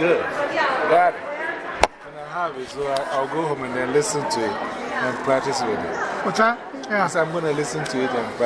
Good. Got it. When I have it, so I, will go home and then listen to it and practice with it. What's that? Yeah. So I'm going to listen to it and practice.